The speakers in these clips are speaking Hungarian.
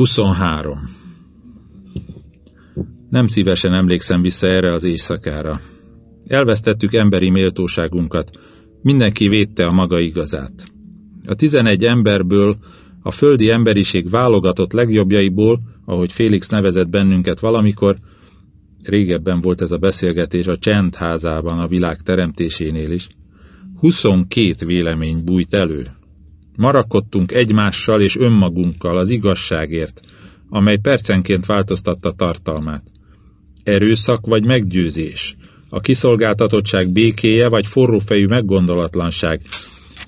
23. Nem szívesen emlékszem vissza erre az éjszakára. Elvesztettük emberi méltóságunkat, mindenki védte a maga igazát. A tizenegy emberből, a földi emberiség válogatott legjobbjaiból, ahogy Félix nevezett bennünket valamikor, régebben volt ez a beszélgetés a csendházában a világ teremtésénél is, 22 vélemény bújt elő. Marakodtunk egymással és önmagunkkal az igazságért, amely percenként változtatta tartalmát. Erőszak vagy meggyőzés, a kiszolgáltatottság békéje vagy forrófejű meggondolatlanság.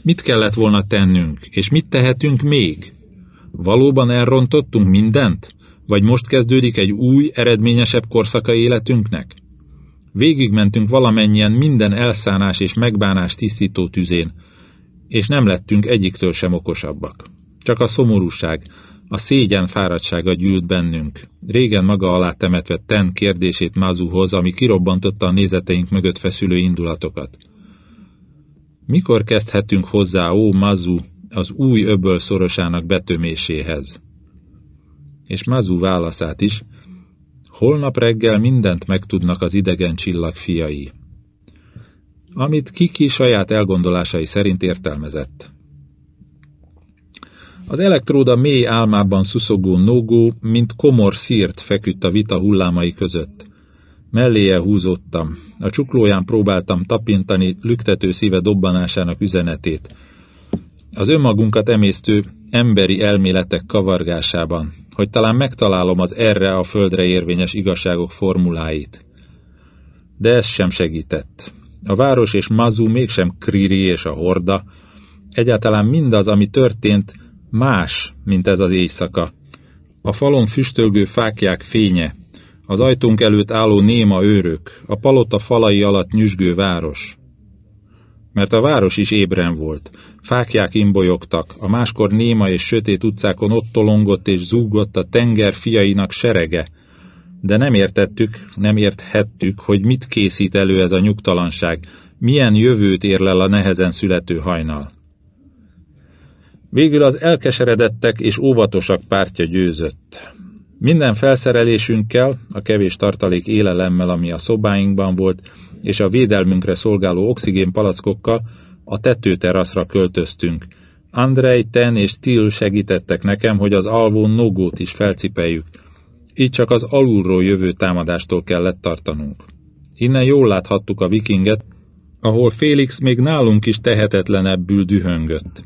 Mit kellett volna tennünk, és mit tehetünk még? Valóban elrontottunk mindent? Vagy most kezdődik egy új, eredményesebb korszaka életünknek? Végigmentünk valamennyien minden elszánás és megbánás tisztító tüzén, és nem lettünk egyiktől sem okosabbak. Csak a szomorúság, a szégyen fáradtsága gyűlt bennünk. Régen maga alá temetve Ten kérdését Mazuhoz, ami kirobbantotta a nézeteink mögött feszülő indulatokat. Mikor kezdhetünk hozzá, ó Mazu, az új öböl szorosának betöméséhez? És Mazu válaszát is, holnap reggel mindent megtudnak az idegen csillag fiai amit Kiki saját elgondolásai szerint értelmezett. Az elektróda mély álmában szuszogó nógó, mint komor szírt feküdt a vita hullámai között. Melléje húzottam, a csuklóján próbáltam tapintani lüktető szíve dobbanásának üzenetét. Az önmagunkat emésztő emberi elméletek kavargásában, hogy talán megtalálom az erre a földre érvényes igazságok formuláit. De ez sem segített. A város és Mazu mégsem Kriri és a Horda. Egyáltalán mindaz, ami történt, más, mint ez az éjszaka. A falon füstölgő fákják fénye, az ajtónk előtt álló néma őrök, a palota falai alatt nyüzsgő város. Mert a város is ébren volt. Fákják imbolyogtak, a máskor néma és sötét utcákon ott tolongott és zúgott a tenger fiainak serege, de nem értettük, nem érthettük, hogy mit készít elő ez a nyugtalanság, milyen jövőt érlel a nehezen születő hajnal. Végül az elkeseredettek és óvatosak pártja győzött. Minden felszerelésünkkel, a kevés tartalék élelemmel, ami a szobáinkban volt, és a védelmünkre szolgáló oxigénpalackokkal a tetőteraszra költöztünk. Andrei, Ten és Till segítettek nekem, hogy az alvón nogót is felcipeljük, így csak az alulról jövő támadástól kellett tartanunk. Innen jól láthattuk a vikinget, ahol Félix még nálunk is tehetetlenebbül dühöngött.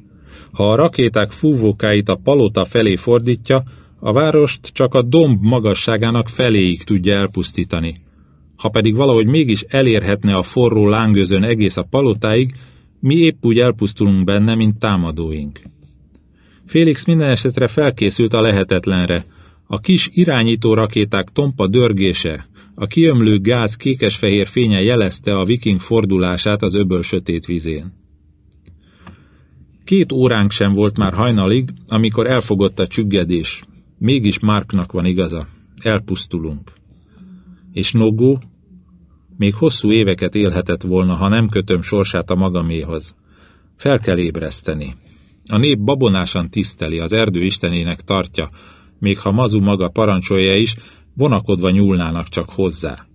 Ha a rakéták fúvókáit a palota felé fordítja, a várost csak a domb magasságának feléig tudja elpusztítani. Ha pedig valahogy mégis elérhetne a forró lángözön egész a palotáig, mi épp úgy elpusztulunk benne, mint támadóink. Félix minden esetre felkészült a lehetetlenre, a kis irányító rakéták tompa dörgése, a kiömlő gáz kékes-fehér fénye jelezte a viking fordulását az öböl sötét vízén. Két óránk sem volt már hajnalig, amikor elfogott a csüggedés. Mégis Marknak van igaza. Elpusztulunk. És Nogó? Még hosszú éveket élhetett volna, ha nem kötöm sorsát a magaméhoz. Fel kell ébreszteni. A nép babonásan tiszteli, az erdő istenének tartja, még ha Mazu maga parancsolja is, vonakodva nyúlnának csak hozzá.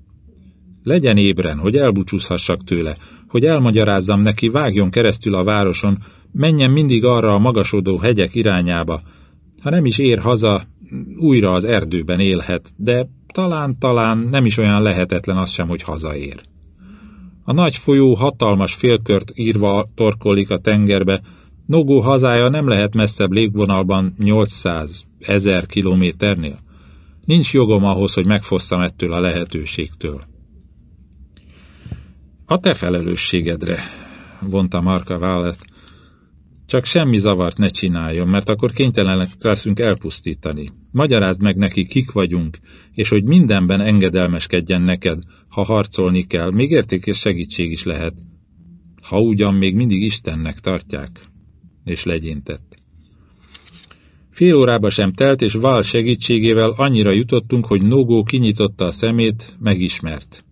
Legyen ébren, hogy elbúcsúzhassak tőle, hogy elmagyarázzam neki, vágjon keresztül a városon, menjen mindig arra a magasodó hegyek irányába. Ha nem is ér haza, újra az erdőben élhet, de talán-talán nem is olyan lehetetlen az sem, hogy hazaér. A nagy folyó hatalmas félkört írva torkolik a tengerbe, Nogó hazája nem lehet messzebb légvonalban 800 ezer kilométernél. Nincs jogom ahhoz, hogy megfosztam ettől a lehetőségtől. A te felelősségedre, vonta Marka vállat. Csak semmi zavart ne csináljon, mert akkor kénytelenek leszünk elpusztítani. Magyarázd meg neki, kik vagyunk, és hogy mindenben engedelmeskedjen neked, ha harcolni kell, még értékes segítség is lehet. Ha ugyan még mindig Istennek tartják és legyintett. Fél órába sem telt, és Val segítségével annyira jutottunk, hogy Nogó kinyitotta a szemét, megismert.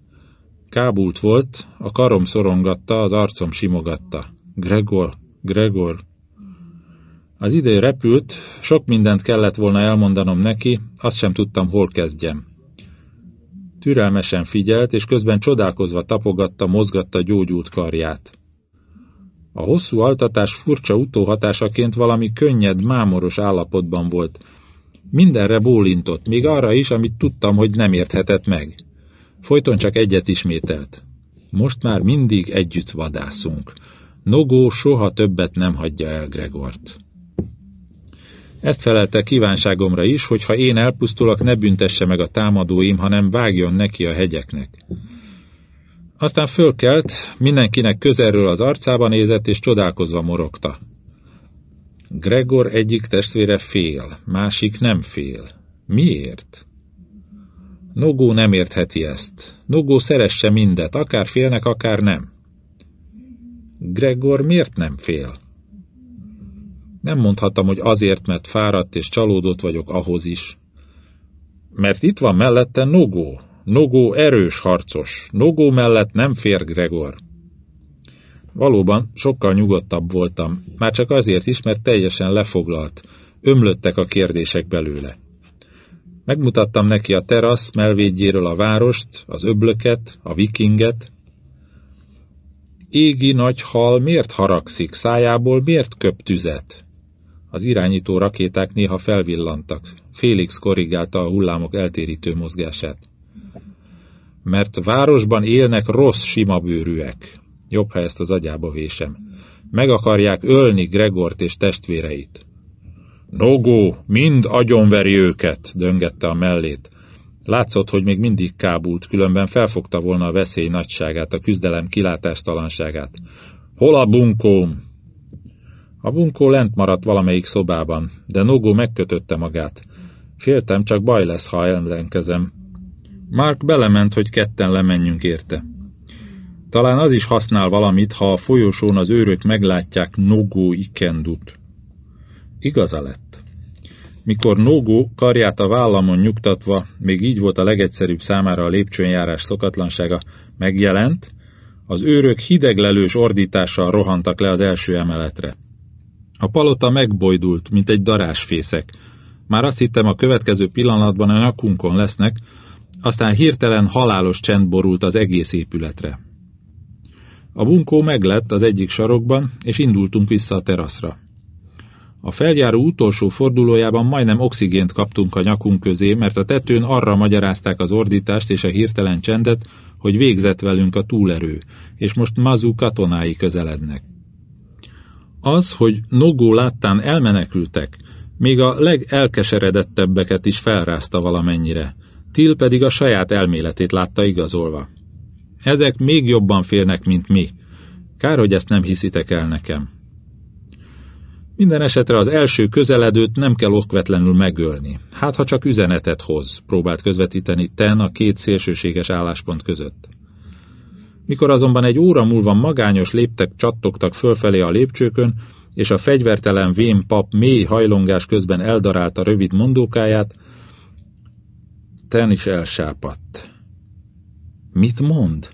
Kábult volt, a karom szorongatta, az arcom simogatta. Gregor, Gregor. Az idő repült, sok mindent kellett volna elmondanom neki, azt sem tudtam, hol kezdjem. Türelmesen figyelt, és közben csodálkozva tapogatta, mozgatta gyógyult karját. A hosszú altatás furcsa utóhatásaként valami könnyed, mámoros állapotban volt. Mindenre bólintott, még arra is, amit tudtam, hogy nem érthetett meg. Folyton csak egyet ismételt. Most már mindig együtt vadászunk. Nogó soha többet nem hagyja el Gregort. Ezt felelte kívánságomra is, hogy ha én elpusztulok, ne büntesse meg a támadóim, hanem vágjon neki a hegyeknek. Aztán fölkelt, mindenkinek közelről az arcába nézett, és csodálkozva morogta. Gregor egyik testvére fél, másik nem fél. Miért? Nogó nem értheti ezt. Nogó szeresse mindet, akár félnek, akár nem. Gregor miért nem fél? Nem mondhattam, hogy azért, mert fáradt és csalódott vagyok ahhoz is. Mert itt van mellette Nogó. Nogó erős harcos. Nogó mellett nem fér Gregor. Valóban sokkal nyugodtabb voltam, már csak azért is, mert teljesen lefoglalt. Ömlöttek a kérdések belőle. Megmutattam neki a terasz melvédjéről a várost, az öblöket, a vikinget. Égi nagy hal miért haragszik, szájából miért köp tüzet? Az irányító rakéták néha felvillantak. Félix korrigálta a hullámok eltérítő mozgását. Mert városban élnek rossz simabőrűek. Jobb, ha ezt az agyába vésem. Meg akarják ölni Gregort és testvéreit. Nogó, mind agyonveri őket, döngette a mellét. Látszott, hogy még mindig kábult, különben felfogta volna a veszély nagyságát, a küzdelem kilátástalanságát. Hol a bunkóm? A bunkó lent maradt valamelyik szobában, de Nogó megkötötte magát. Féltem, csak baj lesz, ha ellenkezem. Mark belement, hogy ketten lemenjünk érte. Talán az is használ valamit, ha a folyosón az őrök meglátják Nogó ikendut. Igaza lett. Mikor Nogó karját a vállamon nyugtatva, még így volt a legegyszerűbb számára a lépcsőnjárás szokatlansága, megjelent, az őrök hideglelős ordítással rohantak le az első emeletre. A palota megbojdult, mint egy darásfészek. Már azt hittem, a következő pillanatban a nyakunkon lesznek, aztán hirtelen halálos csend borult az egész épületre. A bunkó meglett az egyik sarokban, és indultunk vissza a teraszra. A feljáró utolsó fordulójában majdnem oxigént kaptunk a nyakunk közé, mert a tetőn arra magyarázták az ordítást és a hirtelen csendet, hogy végzett velünk a túlerő, és most Mazu katonái közelednek. Az, hogy Nogó láttán elmenekültek, még a legelkeseredettebbeket is felrázta valamennyire, Till pedig a saját elméletét látta igazolva. Ezek még jobban félnek, mint mi. Kár, hogy ezt nem hiszitek el nekem. Minden esetre az első közeledőt nem kell okvetlenül megölni. Hát, ha csak üzenetet hoz, próbált közvetíteni Ten a két szélsőséges álláspont között. Mikor azonban egy óra múlva magányos léptek csattogtak fölfelé a lépcsőkön, és a fegyvertelen vén pap mély hajlongás közben eldarálta rövid mondókáját, Ten is elsápadt. Mit mond?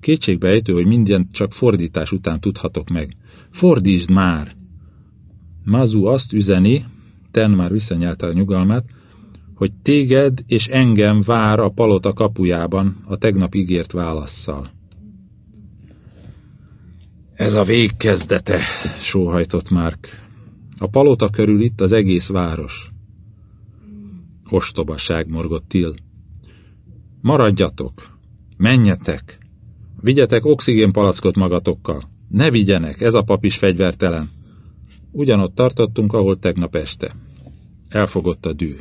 Kétségbe ejtő, hogy mindent csak fordítás után tudhatok meg. Fordítsd már! Mazu azt üzeni, Ten már visszanyelte a nyugalmát, hogy téged és engem vár a palota kapujában a tegnap ígért válaszszal. Ez a vég kezdete, sóhajtott Márk. A palota körül itt az egész város. Ostobaság, morgott Till. Maradjatok, menjetek, vigyetek oxigénpalackot magatokkal. Ne vigyenek, ez a pap is fegyvertelen. Ugyanott tartottunk, ahol tegnap este. Elfogott a dű.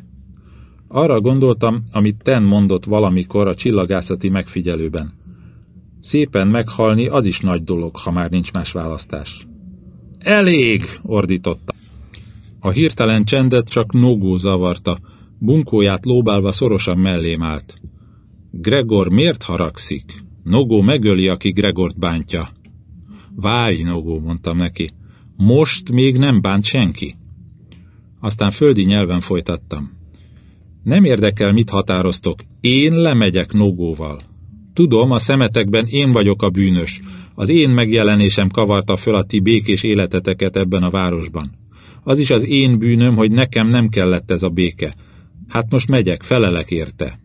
Arra gondoltam, amit Ten mondott valamikor a csillagászati megfigyelőben. Szépen meghalni az is nagy dolog, ha már nincs más választás. Elég! ordította. A hirtelen csendet csak Nogó zavarta, bunkóját lóbálva szorosan mellém állt. Gregor miért haragszik? Nogó megöli, aki Gregort bántja. Várj, Nogó, mondtam neki. Most még nem bánt senki. Aztán földi nyelven folytattam. Nem érdekel, mit határoztok, én lemegyek Nogóval. Tudom, a szemetekben én vagyok a bűnös. Az én megjelenésem kavarta föl a ti békés életeteket ebben a városban. Az is az én bűnöm, hogy nekem nem kellett ez a béke. Hát most megyek, felelek érte.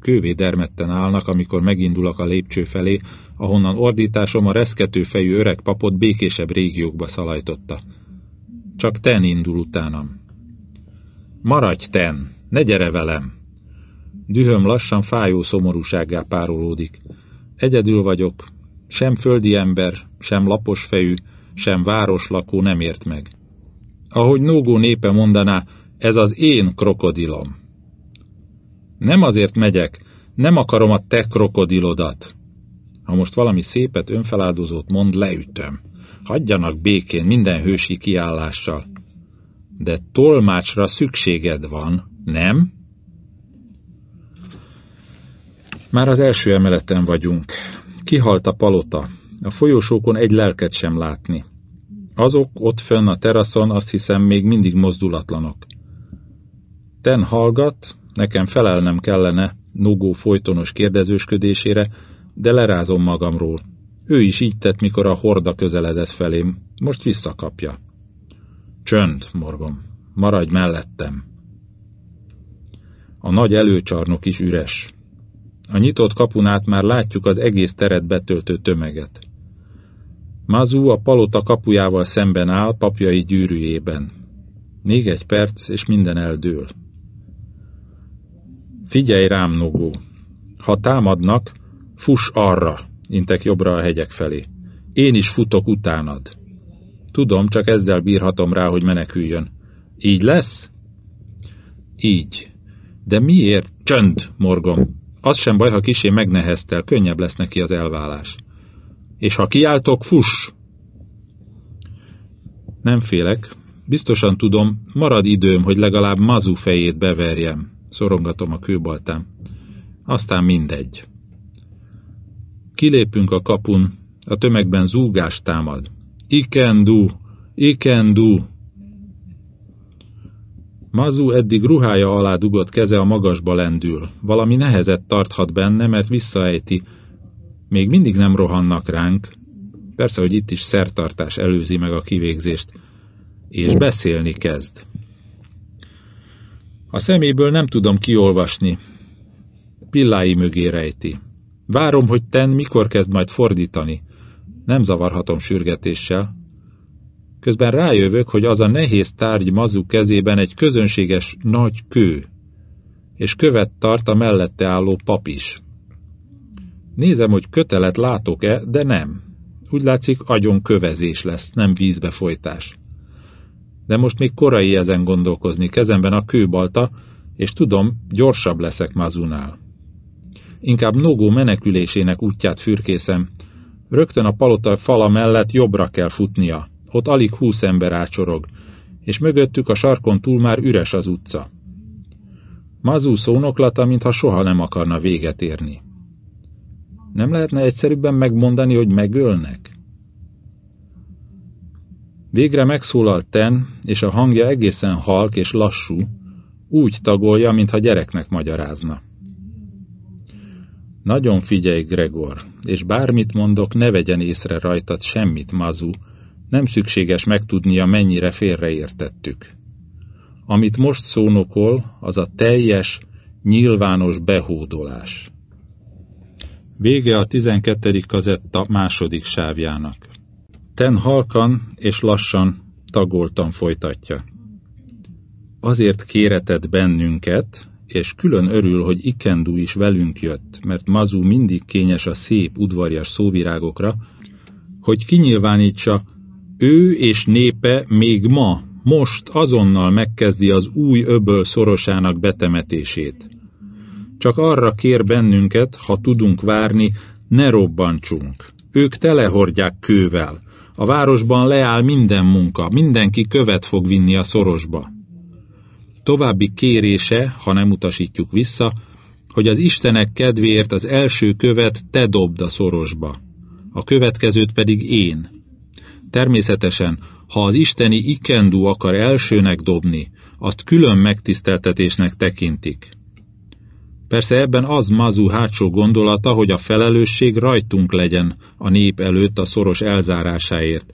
Kővé dermedten állnak, amikor megindulok a lépcső felé, ahonnan ordításom a reszkető fejű öreg papot békésebb régiókba szalajtotta. Csak ten indul utánam. Maradj ten, ne gyere velem! Dühöm lassan fájó szomorúsággá párolódik. Egyedül vagyok, sem földi ember, sem lapos fejű, sem városlakó nem ért meg. Ahogy Nógó népe mondaná, ez az én krokodilom. Nem azért megyek, nem akarom a te krokodilodat. Ha most valami szépet önfeláldozót mond, leütöm. Hagyjanak békén minden hősi kiállással. De tolmácsra szükséged van, nem? Már az első emeleten vagyunk. Kihalt a palota. A folyosókon egy lelket sem látni. Azok ott fönn a teraszon azt hiszem még mindig mozdulatlanok. Ten hallgat, nekem felelnem kellene Nogó folytonos kérdezősködésére, de lerázom magamról. Ő is így tett, mikor a horda közeledett felém. Most visszakapja. Csönd, morgom. Maradj mellettem. A nagy előcsarnok is üres. A nyitott kapunát már látjuk az egész teret betöltő tömeget. Mazu a palota kapujával szemben áll papjai gyűrűjében. Még egy perc, és minden eldől. Figyelj rám, Nogó! Ha támadnak, fuss arra, intek jobbra a hegyek felé. Én is futok utánad. Tudom, csak ezzel bírhatom rá, hogy meneküljön. Így lesz? Így. De miért? Csönd, morgom. Az sem baj, ha kisé megneheztel, könnyebb lesz neki az elválás. És ha kiáltok, fuss! Nem félek. Biztosan tudom, marad időm, hogy legalább mazu fejét beverjem. Szorongatom a kőbaltám. Aztán mindegy. Kilépünk a kapun, a tömegben zúgás támad. Ikendu! Ikendu! Mazu eddig ruhája alá dugott keze a magasba lendül. Valami nehezet tarthat benne, mert visszaejti. Még mindig nem rohannak ránk. Persze, hogy itt is szertartás előzi meg a kivégzést. És beszélni kezd. A szeméből nem tudom kiolvasni. Pillái mögé rejti. Várom, hogy ten mikor kezd majd fordítani. Nem zavarhatom sürgetéssel. Közben rájövök, hogy az a nehéz tárgy mazu kezében egy közönséges nagy kő, és követ tart a mellette álló pap is. Nézem, hogy kötelet látok-e, de nem. Úgy látszik, agyon kövezés lesz, nem vízbefolytás. De most még korai ezen gondolkozni, kezemben a kőbalta, és tudom, gyorsabb leszek Mazunál. Inkább Nogó menekülésének útját fürkészem. Rögtön a palota fala mellett jobbra kell futnia. Ott alig húsz ember ácsorog, és mögöttük a sarkon túl már üres az utca. Mazú szónoklata, mintha soha nem akarna véget érni. Nem lehetne egyszerűbben megmondani, hogy megölnek? Végre megszólalt Ten, és a hangja egészen halk és lassú, úgy tagolja, mintha gyereknek magyarázna. Nagyon figyelj, Gregor, és bármit mondok, ne vegyen észre rajtad semmit, Mazu, nem szükséges megtudnia, mennyire félreértettük. Amit most szónokol, az a teljes, nyilvános behódolás. Vége a 12. kazetta második sávjának. Ten halkan és lassan tagoltan folytatja. Azért kéretett bennünket, és külön örül, hogy Ikendu is velünk jött, mert Mazu mindig kényes a szép, udvarjas szóvirágokra, hogy kinyilvánítsa, ő és népe még ma, most azonnal megkezdi az új öböl szorosának betemetését. Csak arra kér bennünket, ha tudunk várni, ne robbantsunk. Ők telehordják kővel. A városban leáll minden munka, mindenki követ fog vinni a szorosba. További kérése, ha nem utasítjuk vissza, hogy az Istenek kedvéért az első követ te dobd a szorosba, a következőt pedig én. Természetesen, ha az isteni ikendu akar elsőnek dobni, azt külön megtiszteltetésnek tekintik. Persze ebben az Mazu hátsó gondolata, hogy a felelősség rajtunk legyen a nép előtt a szoros elzárásáért,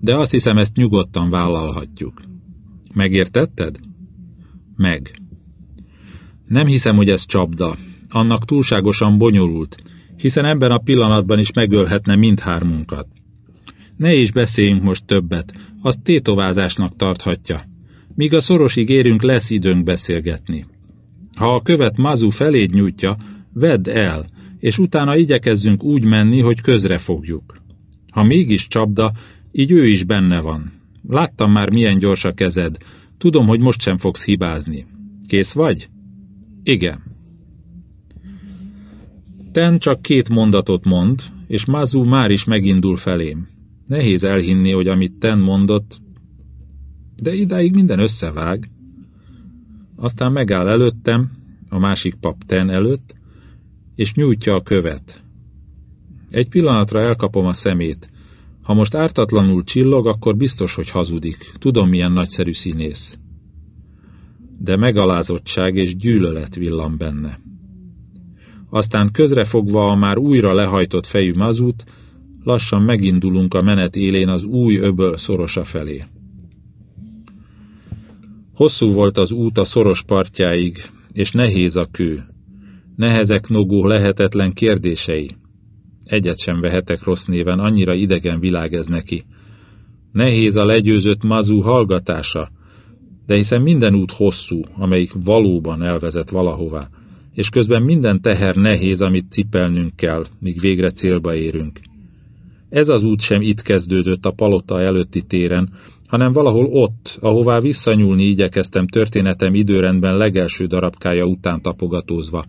de azt hiszem ezt nyugodtan vállalhatjuk. Megértetted? Meg. Nem hiszem, hogy ez csapda. Annak túlságosan bonyolult, hiszen ebben a pillanatban is megölhetne mindhármunkat. Ne is beszéljünk most többet, azt tétovázásnak tarthatja. Míg a szorosig érünk, lesz időnk beszélgetni. Ha a követ Mazu feléd nyújtja, vedd el, és utána igyekezzünk úgy menni, hogy közre fogjuk. Ha mégis csapda, így ő is benne van. Láttam már, milyen gyors a kezed. Tudom, hogy most sem fogsz hibázni. Kész vagy? Igen. Ten csak két mondatot mond, és Mazu már is megindul felém. Nehéz elhinni, hogy amit Ten mondott, de idáig minden összevág. Aztán megáll előttem, a másik pap Ten előtt, és nyújtja a követ. Egy pillanatra elkapom a szemét. Ha most ártatlanul csillog, akkor biztos, hogy hazudik. Tudom, milyen nagyszerű színész. De megalázottság és gyűlölet villan benne. Aztán közrefogva a már újra lehajtott fejű mazút, lassan megindulunk a menet élén az új öböl szorosa felé. Hosszú volt az út a szoros partjáig, és nehéz a kő. Nehezek nogó lehetetlen kérdései. Egyet sem vehetek rossz néven, annyira idegen világ ez neki. Nehéz a legyőzött mazú hallgatása, de hiszen minden út hosszú, amelyik valóban elvezet valahová, és közben minden teher nehéz, amit cipelnünk kell, míg végre célba érünk. Ez az út sem itt kezdődött a palota előtti téren, hanem valahol ott, ahová visszanyúlni igyekeztem történetem időrendben legelső darabkája után tapogatózva.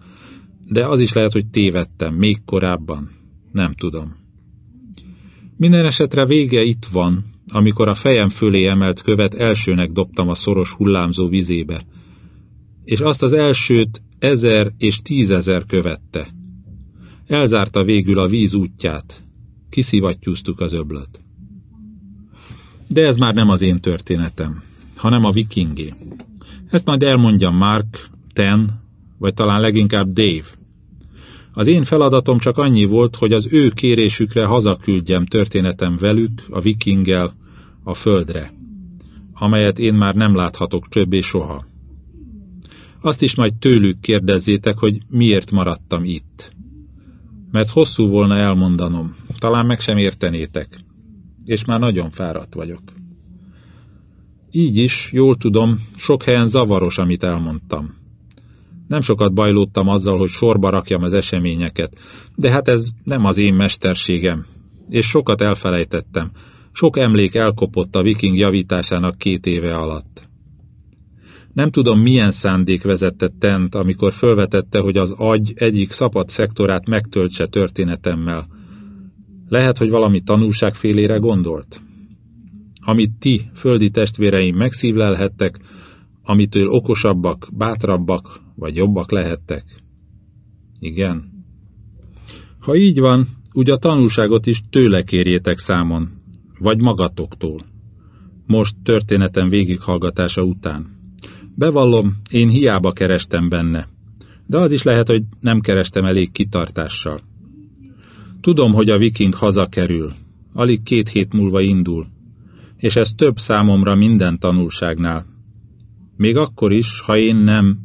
De az is lehet, hogy tévedtem, még korábban. Nem tudom. Minden esetre vége itt van, amikor a fejem fölé emelt követ elsőnek dobtam a szoros hullámzó vizébe. És azt az elsőt ezer és tízezer követte. Elzárta végül a víz útját. Kiszivattyúztuk az öblöt. De ez már nem az én történetem, hanem a vikingé. Ezt majd elmondja Mark, Ten, vagy talán leginkább Dave. Az én feladatom csak annyi volt, hogy az ő kérésükre hazaküldjem történetem velük, a vikinggel, a földre, amelyet én már nem láthatok többé soha. Azt is majd tőlük kérdezzétek, hogy miért maradtam itt. Mert hosszú volna elmondanom, talán meg sem értenétek és már nagyon fáradt vagyok. Így is, jól tudom, sok helyen zavaros, amit elmondtam. Nem sokat bajlódtam azzal, hogy sorba rakjam az eseményeket, de hát ez nem az én mesterségem, és sokat elfelejtettem, sok emlék elkopott a viking javításának két éve alatt. Nem tudom, milyen szándék vezette Tent, amikor fölvetette, hogy az agy egyik szabad szektorát megtöltse történetemmel, lehet, hogy valami tanulságfélére gondolt? Amit ti, földi testvéreim megszívlelhettek, amitől okosabbak, bátrabbak vagy jobbak lehettek? Igen. Ha így van, úgy a tanulságot is tőle kérjétek számon, vagy magatoktól. Most történetem végighallgatása után. Bevallom, én hiába kerestem benne, de az is lehet, hogy nem kerestem elég kitartással. Tudom, hogy a viking hazakerül. Alig két hét múlva indul. És ez több számomra minden tanulságnál. Még akkor is, ha én nem,